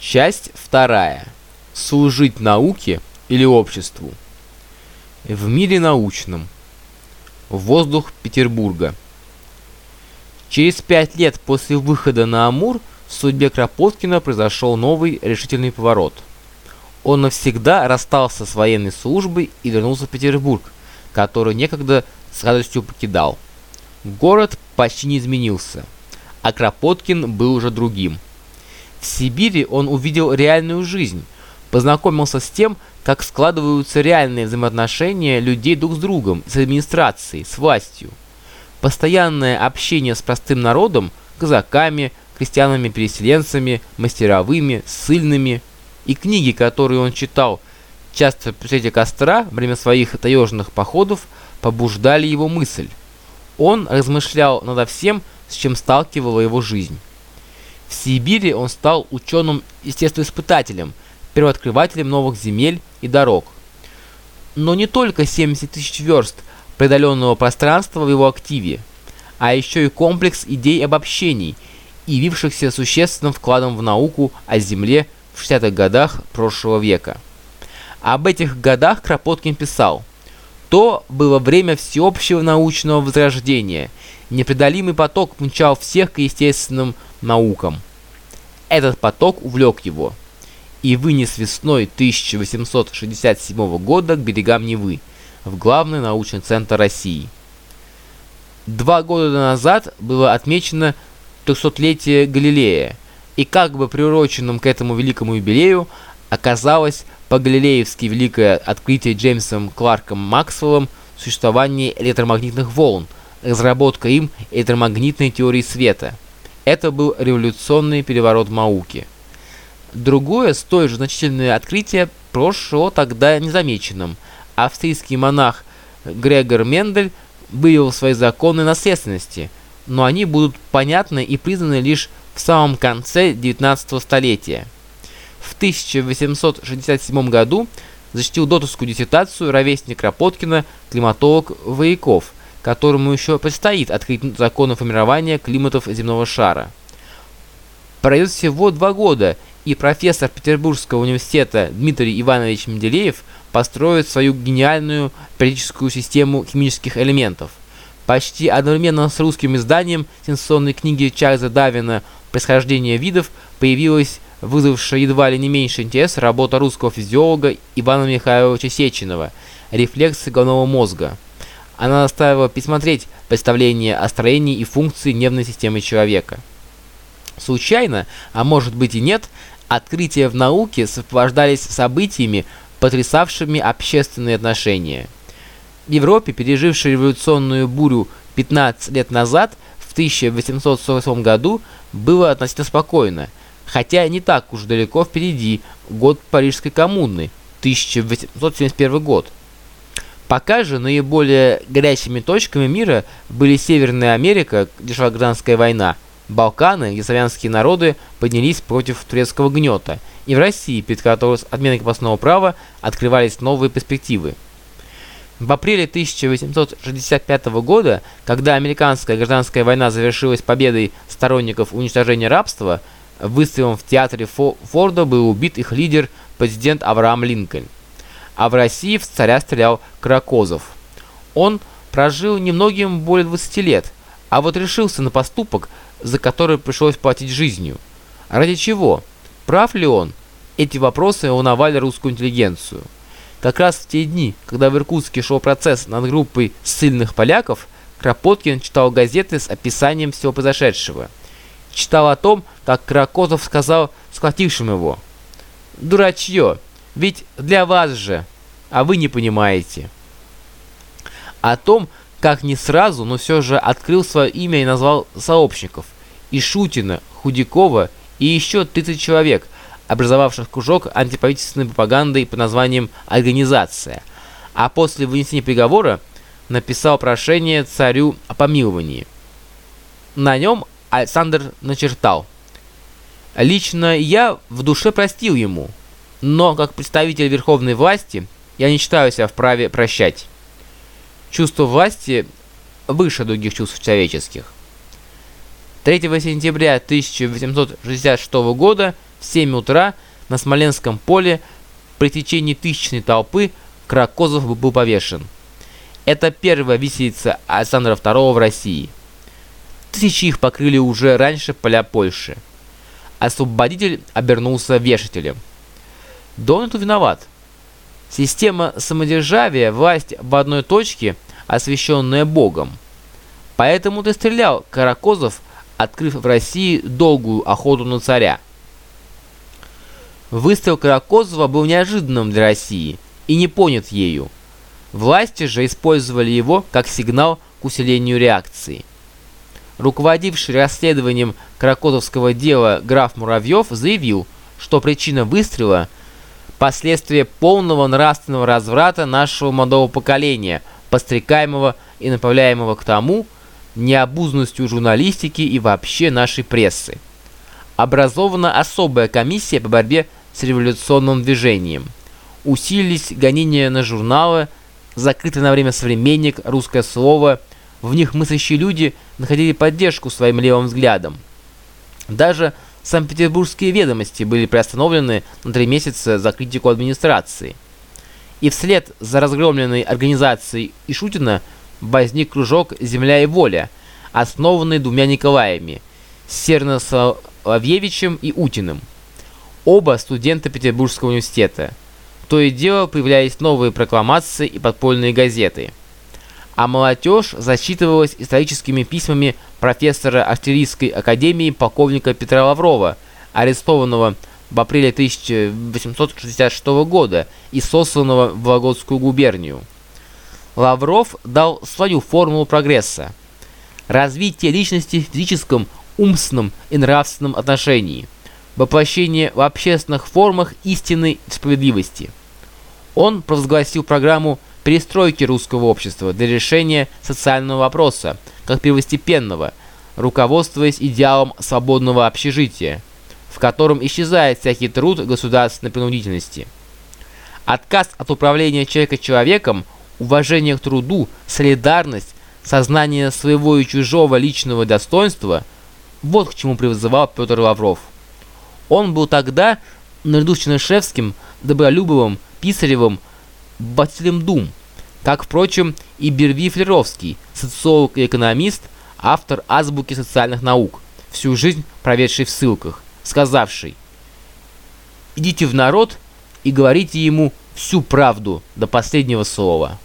Часть вторая. Служить науке или обществу. В мире научном. Воздух Петербурга. Через пять лет после выхода на Амур в судьбе Кропоткина произошел новый решительный поворот. Он навсегда расстался с военной службой и вернулся в Петербург, который некогда с радостью покидал. Город почти не изменился, а Кропоткин был уже другим – Сибири он увидел реальную жизнь, познакомился с тем, как складываются реальные взаимоотношения людей друг с другом, с администрацией, с властью. Постоянное общение с простым народом, казаками, крестьянами-переселенцами, мастеровыми, ссыльными и книги, которые он читал, часто при свете костра, время своих таежных походов, побуждали его мысль. Он размышлял над всем, с чем сталкивала его жизнь. В Сибири он стал ученым-естествоиспытателем, первооткрывателем новых земель и дорог. Но не только 70 тысяч верст преодоленного пространства в его активе, а еще и комплекс идей обобщений, явившихся существенным вкладом в науку о Земле в 60-х годах прошлого века. Об этих годах Кропоткин писал «То было время всеобщего научного возрождения, непреодолимый поток мчал всех к естественным наукам. Этот поток увлек его и вынес весной 1867 года к берегам Невы, в главный научный центр России. Два года назад было отмечено 300-летие Галилея, и как бы приуроченным к этому великому юбилею оказалось по-галилеевски великое открытие Джеймсом Кларком Максвеллом существования электромагнитных волн, разработка им электромагнитной теории света – это был революционный переворот в науке. Другое, столь же значительное открытие прошло тогда незамеченным. Австрийский монах Грегор Мендель вывел свои законы наследственности, но они будут понятны и признаны лишь в самом конце 19 столетия. В 1867 году защитил докторскую диссертацию ровесник Кропоткина климатолог Вояков – которому еще предстоит открыть законы формирования климатов земного шара. Пройдет всего два года, и профессор Петербургского университета Дмитрий Иванович Менделеев построит свою гениальную периодическую систему химических элементов. Почти одновременно с русским изданием сенсационной книги Чарльза Давина «Происхождение видов» появилась вызвавшая едва ли не меньший интерес работа русского физиолога Ивана Михайловича Сеченова «Рефлексы головного мозга». Она настаивала пересмотреть представление о строении и функции нервной системы человека. Случайно, а может быть и нет, открытия в науке сопровождались событиями, потрясавшими общественные отношения. В Европе, пережившей революционную бурю 15 лет назад, в 1848 году, было относительно спокойно, хотя не так уж далеко впереди год Парижской коммуны, 1871 год. Пока же наиболее горячими точками мира были Северная Америка, где шла гражданская война, Балканы, где славянские народы поднялись против турецкого гнета, и в России, перед которой с отменой крепостного права открывались новые перспективы. В апреле 1865 года, когда американская гражданская война завершилась победой сторонников уничтожения рабства, выстрелом в театре Форда был убит их лидер, президент Авраам Линкольн а в России в царя стрелял Кракозов. Он прожил немногим более 20 лет, а вот решился на поступок, за который пришлось платить жизнью. Ради чего? Прав ли он? Эти вопросы волновали русскую интеллигенцию. Как раз в те дни, когда в Иркутске шел процесс над группой ссыльных поляков, Кропоткин читал газеты с описанием всего произошедшего. Читал о том, как Кракозов сказал схватившим его. «Дурачье! Ведь для вас же, а вы не понимаете. О том, как не сразу, но все же открыл свое имя и назвал сообщников. И Шутина, Худякова и еще 30 человек, образовавших кружок антиправительственной пропаганды под названием «Организация». А после вынесения приговора написал прошение царю о помиловании. На нем Александр начертал «Лично я в душе простил ему, но как представитель верховной власти я не считаю себя вправе прощать. Чувство власти выше других чувств человеческих. 3 сентября 1866 года в 7 утра на Смоленском поле при течении тысячной толпы Кракозов был повешен. Это первая виселица Александра II в России. Тысячи их покрыли уже раньше поля Польши. Освободитель обернулся вешателем. Тут виноват. Система самодержавия, власть в одной точке, освященная Богом. Поэтому ты стрелял, Каракозов, открыв в России долгую охоту на царя. Выстрел Каракозова был неожиданным для России и не понят ею. Власти же использовали его как сигнал к усилению реакции. Руководивший расследованием Каракозовского дела граф Муравьев заявил, что причина выстрела – последствия полного нравственного разврата нашего молодого поколения, пострекаемого и направляемого к тому, необузностью журналистики и вообще нашей прессы. Образована особая комиссия по борьбе с революционным движением. Усилились гонения на журналы, закрытый на время современник, русское слово. В них мыслящие люди находили поддержку своим левым взглядом. Даже Санкт-Петербургские ведомости были приостановлены на три месяца за критику администрации. И вслед за разгромленной организацией Ишутина возник кружок «Земля и воля», основанный двумя Николаями – Серносоловьевичем и Утиным. Оба студенты Петербургского университета. То и дело появлялись новые прокламации и подпольные газеты – а молодежь зачитывалась историческими письмами профессора артиллерийской академии полковника Петра Лаврова, арестованного в апреле 1866 года и сосланного в Вологодскую губернию. Лавров дал свою формулу прогресса. Развитие личности в физическом, умственном и нравственном отношении. Воплощение в общественных формах истинной справедливости. Он провозгласил программу перестройки русского общества для решения социального вопроса, как первостепенного, руководствуясь идеалом свободного общежития, в котором исчезает всякий труд государственной принудительности. Отказ от управления человека человеком, уважение к труду, солидарность, сознание своего и чужого личного достоинства – вот к чему призывал Петр Лавров. Он был тогда, наряду с Чернышевским, Добролюбовым, Писаревым, Батилем Дум, как, впрочем, и Берви Флеровский, социолог и экономист, автор азбуки социальных наук, всю жизнь проведший в ссылках, сказавший «Идите в народ и говорите ему всю правду до последнего слова».